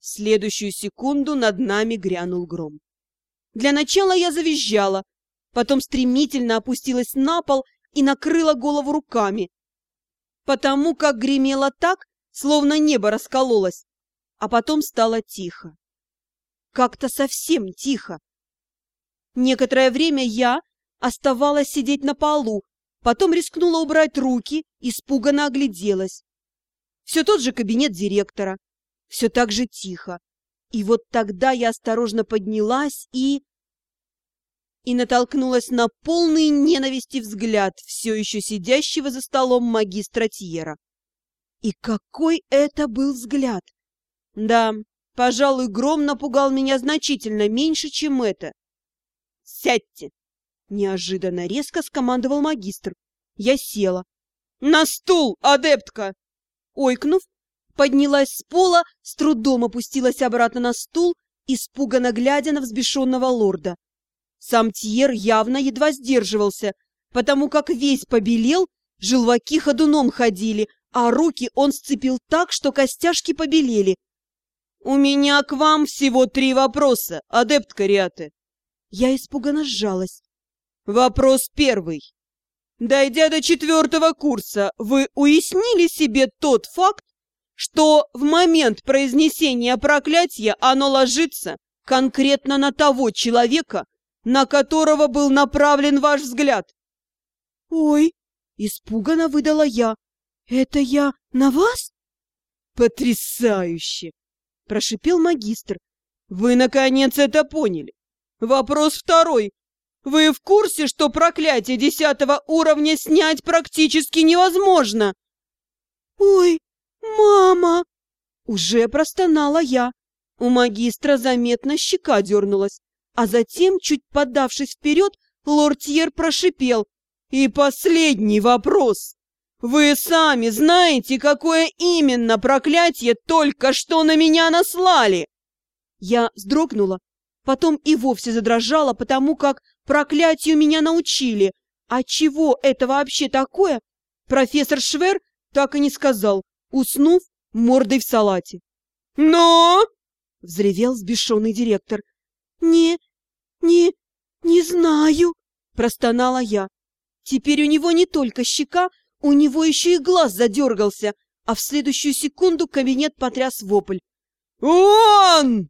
В следующую секунду над нами грянул гром. Для начала я завизжала, потом стремительно опустилась на пол и накрыла голову руками, потому как гремело так, словно небо раскололось, а потом стало тихо. Как-то совсем тихо. Некоторое время я оставалась сидеть на полу, потом рискнула убрать руки, испуганно огляделась. Все тот же кабинет директора, все так же тихо. И вот тогда я осторожно поднялась и... И натолкнулась на полный ненависти взгляд все еще сидящего за столом магистра Тьера. И какой это был взгляд! Да, пожалуй, гром напугал меня значительно меньше, чем это. «Сядьте!» — неожиданно резко скомандовал магистр. Я села. «На стул, адептка!» Ойкнув, поднялась с пола, с трудом опустилась обратно на стул, испуганно глядя на взбешенного лорда. Сам Тьер явно едва сдерживался, потому как весь побелел, желваки ходуном ходили, а руки он сцепил так, что костяшки побелели. «У меня к вам всего три вопроса, адепт Кариаты». Я испуганно сжалась. «Вопрос первый. Дойдя до четвертого курса, вы уяснили себе тот факт, что в момент произнесения проклятия оно ложится конкретно на того человека, на которого был направлен ваш взгляд. «Ой!» — испуганно выдала я. «Это я на вас?» «Потрясающе!» — прошипел магистр. «Вы, наконец, это поняли. Вопрос второй. Вы в курсе, что проклятие десятого уровня снять практически невозможно?» «Ой!» «Мама!» Уже простонала я. У магистра заметно щека дернулась, а затем, чуть подавшись вперед, лортьер прошипел. «И последний вопрос. Вы сами знаете, какое именно проклятие только что на меня наслали?» Я вздрогнула, потом и вовсе задрожала, потому как проклятию меня научили. А чего это вообще такое, профессор Швер так и не сказал уснув мордой в салате. «Но!» — взревел сбешенный директор. «Не, не, не знаю!» — простонала я. Теперь у него не только щека, у него еще и глаз задергался, а в следующую секунду кабинет потряс вопль. «Он!»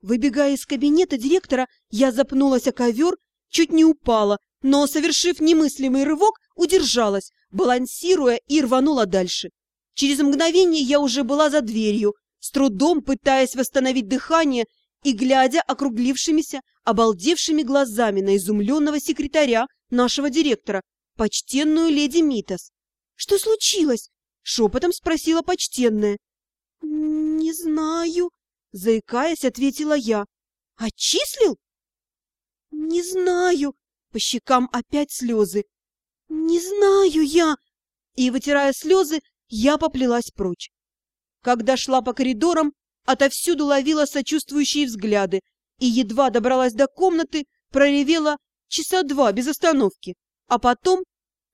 Выбегая из кабинета директора, я запнулась о ковер, чуть не упала, но, совершив немыслимый рывок, удержалась, балансируя и рванула дальше. Через мгновение я уже была за дверью, с трудом пытаясь восстановить дыхание и глядя округлившимися, обалдевшими глазами на изумленного секретаря нашего директора, почтенную леди Митас. «Что случилось?» — шепотом спросила почтенная. «Не знаю», — заикаясь, ответила я. «Отчислил?» «Не знаю», — по щекам опять слезы. «Не знаю я», и, вытирая слезы, я поплелась прочь. Когда шла по коридорам, отовсюду ловила сочувствующие взгляды и едва добралась до комнаты, проревела часа два без остановки, а потом,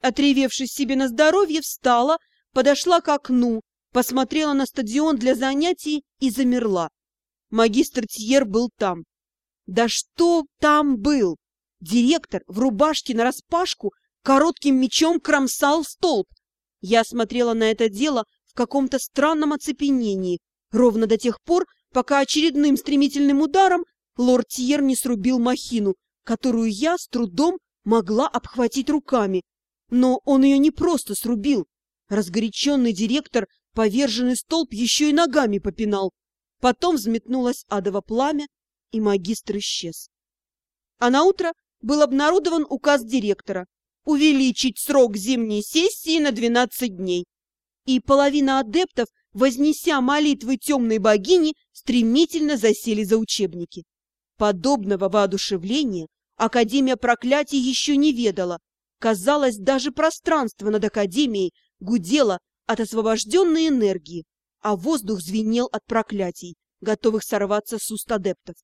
отревевшись себе на здоровье, встала, подошла к окну, посмотрела на стадион для занятий и замерла. Магистр Тьер был там. Да что там был? Директор в рубашке нараспашку коротким мечом кромсал столб, я смотрела на это дело в каком-то странном оцепенении, ровно до тех пор, пока очередным стремительным ударом лорд Тьер не срубил махину, которую я с трудом могла обхватить руками. Но он ее не просто срубил. Разгоряченный директор поверженный столб еще и ногами попинал. Потом взметнулось адово пламя, и магистр исчез. А на утро был обнародован указ директора, увеличить срок зимней сессии на 12 дней. И половина адептов, вознеся молитвы темной богини, стремительно засели за учебники. Подобного воодушевления Академия проклятий еще не ведала. Казалось, даже пространство над Академией гудело от освобожденной энергии, а воздух звенел от проклятий, готовых сорваться с уст адептов.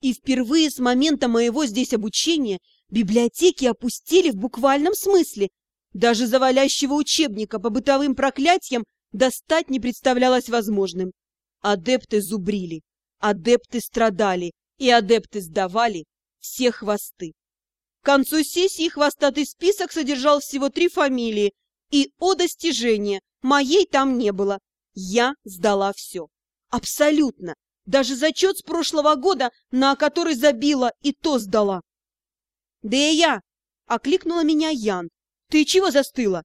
И впервые с момента моего здесь обучения Библиотеки опустили в буквальном смысле. Даже завалящего учебника по бытовым проклятиям достать не представлялось возможным. Адепты зубрили, адепты страдали и адепты сдавали все хвосты. К концу сессии хвостатый список содержал всего три фамилии, и о достижение моей там не было. Я сдала все. Абсолютно. Даже зачет с прошлого года, на который забила, и то сдала. «Да и я!» — окликнула меня Ян. «Ты чего застыла?»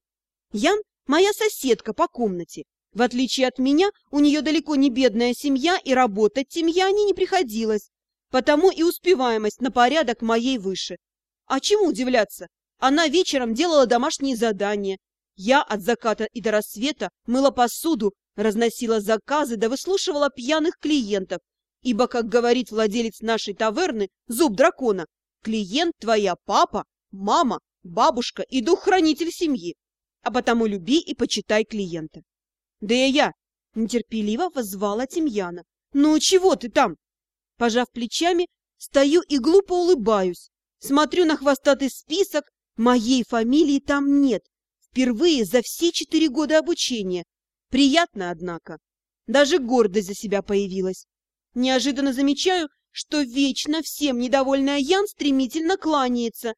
Ян — моя соседка по комнате. В отличие от меня, у нее далеко не бедная семья, и работать Тимьяне не приходилось. Потому и успеваемость на порядок моей выше. А чему удивляться? Она вечером делала домашние задания. Я от заката и до рассвета мыла посуду, разносила заказы да выслушивала пьяных клиентов, ибо, как говорит владелец нашей таверны, зуб дракона, клиент твоя папа, мама, бабушка и дух-хранитель семьи, а потому люби и почитай клиента. Да и я нетерпеливо воззвала Тимьяна. «Ну, чего ты там?» Пожав плечами, стою и глупо улыбаюсь. Смотрю на хвостатый список, моей фамилии там нет. Впервые за все четыре года обучения. Приятно, однако. Даже гордость за себя появилась. Неожиданно замечаю, что вечно всем недовольная Ян стремительно кланяется,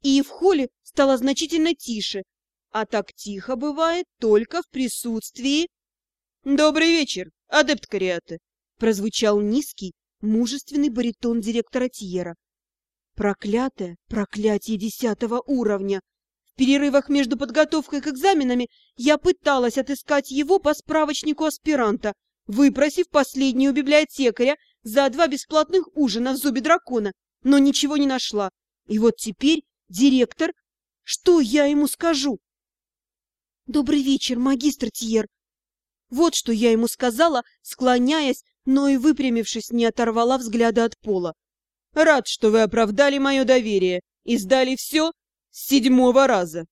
и в холле стало значительно тише, а так тихо бывает только в присутствии... «Добрый вечер, адепт Кариаты!» прозвучал низкий, мужественный баритон директора Тьера. Проклятое проклятие десятого уровня! перерывах между подготовкой к экзаменами я пыталась отыскать его по справочнику аспиранта, выпросив последнюю библиотекаря за два бесплатных ужина в зубе дракона, но ничего не нашла. И вот теперь директор... Что я ему скажу? «Добрый вечер, магистр Тьер!» Вот что я ему сказала, склоняясь, но и выпрямившись, не оторвала взгляда от пола. «Рад, что вы оправдали мое доверие и сдали все, с седьмого раза,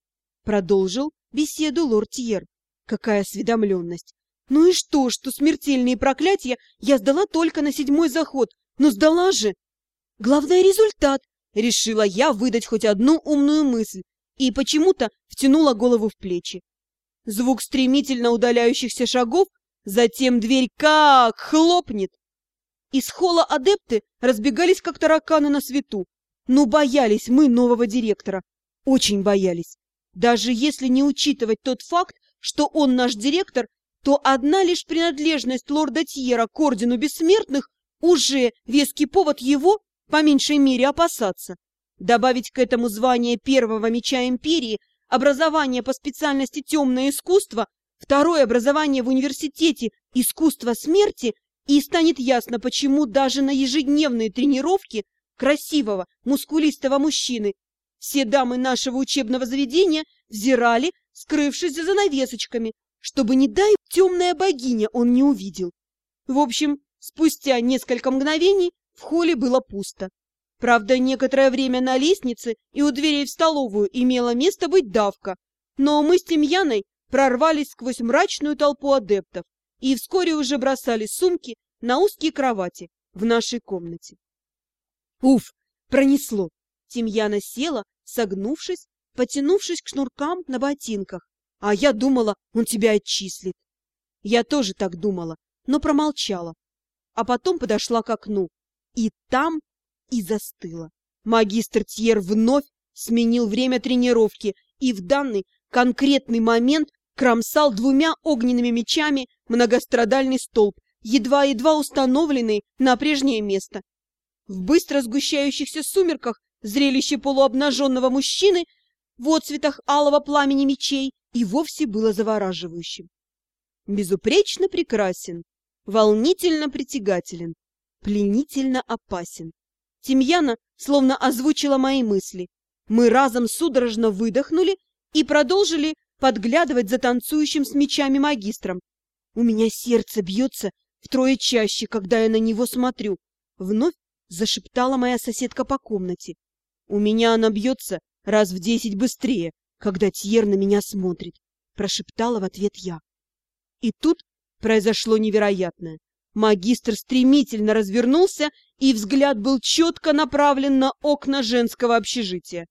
продолжил беседу лорд Тьер. Какая осведомленность! Ну и что, что смертельные проклятия я сдала только на седьмой заход, но сдала же! Главное результат! Решила я выдать хоть одну умную мысль и почему-то втянула голову в плечи. Звук стремительно удаляющихся шагов, затем дверь как хлопнет. Из холла адепты разбегались, как тараканы на свету. Но боялись мы нового директора. Очень боялись. Даже если не учитывать тот факт, что он наш директор, то одна лишь принадлежность лорда Тьера к Ордену Бессмертных уже веский повод его, по меньшей мере, опасаться. Добавить к этому звание первого меча Империи, образование по специальности темное искусство, второе образование в университете искусство смерти, и станет ясно, почему даже на ежедневные тренировки красивого, мускулистого мужчины все дамы нашего учебного заведения взирали, скрывшись за занавесочками, чтобы, не дай темная богиня, он не увидел. В общем, спустя несколько мгновений в холле было пусто. Правда, некоторое время на лестнице и у дверей в столовую имела место быть давка, но мы с Тимьяной прорвались сквозь мрачную толпу адептов и вскоре уже бросали сумки на узкие кровати в нашей комнате. Уф, пронесло. Тимьяна села, согнувшись, потянувшись к шнуркам на ботинках. А я думала, он тебя отчислит. Я тоже так думала, но промолчала. А потом подошла к окну. И там и застыла. Магистр Тьер вновь сменил время тренировки и в данный конкретный момент кромсал двумя огненными мечами многострадальный столб, едва-едва установленный на прежнее место. В быстро сгущающихся сумерках Зрелище полуобнаженного мужчины в отцветах алого пламени мечей и вовсе было завораживающим. Безупречно прекрасен, волнительно притягателен, пленительно опасен. Тимьяна словно озвучила мои мысли. Мы разом судорожно выдохнули и продолжили подглядывать за танцующим с мечами магистром. У меня сердце бьется втрое чаще, когда я на него смотрю. Вновь зашептала моя соседка по комнате. У меня она бьется раз в десять быстрее, когда Тьер на меня смотрит, прошептала в ответ я. И тут произошло невероятное. Магистр стремительно развернулся, и взгляд был четко направлен на окна женского общежития.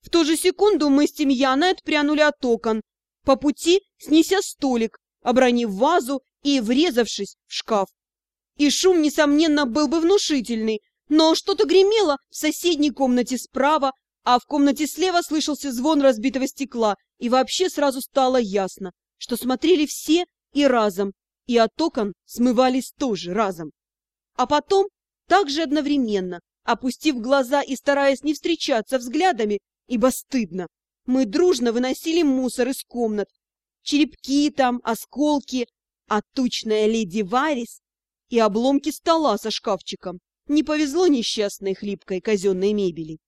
В ту же секунду мы с Тимьяной отпрянули от окон, по пути снеся столик, обронив вазу и врезавшись в шкаф. И шум, несомненно, был бы внушительный, но что-то гремело в соседней комнате справа, а в комнате слева слышался звон разбитого стекла, и вообще сразу стало ясно, что смотрели все и разом, и от окон смывались тоже разом. А потом, также одновременно, опустив глаза и стараясь не встречаться взглядами, ибо стыдно, мы дружно выносили мусор из комнат, черепки там, осколки, а тучная леди Варис и обломки стола со шкафчиком. Не повезло несчастной хлипкой казенной мебели.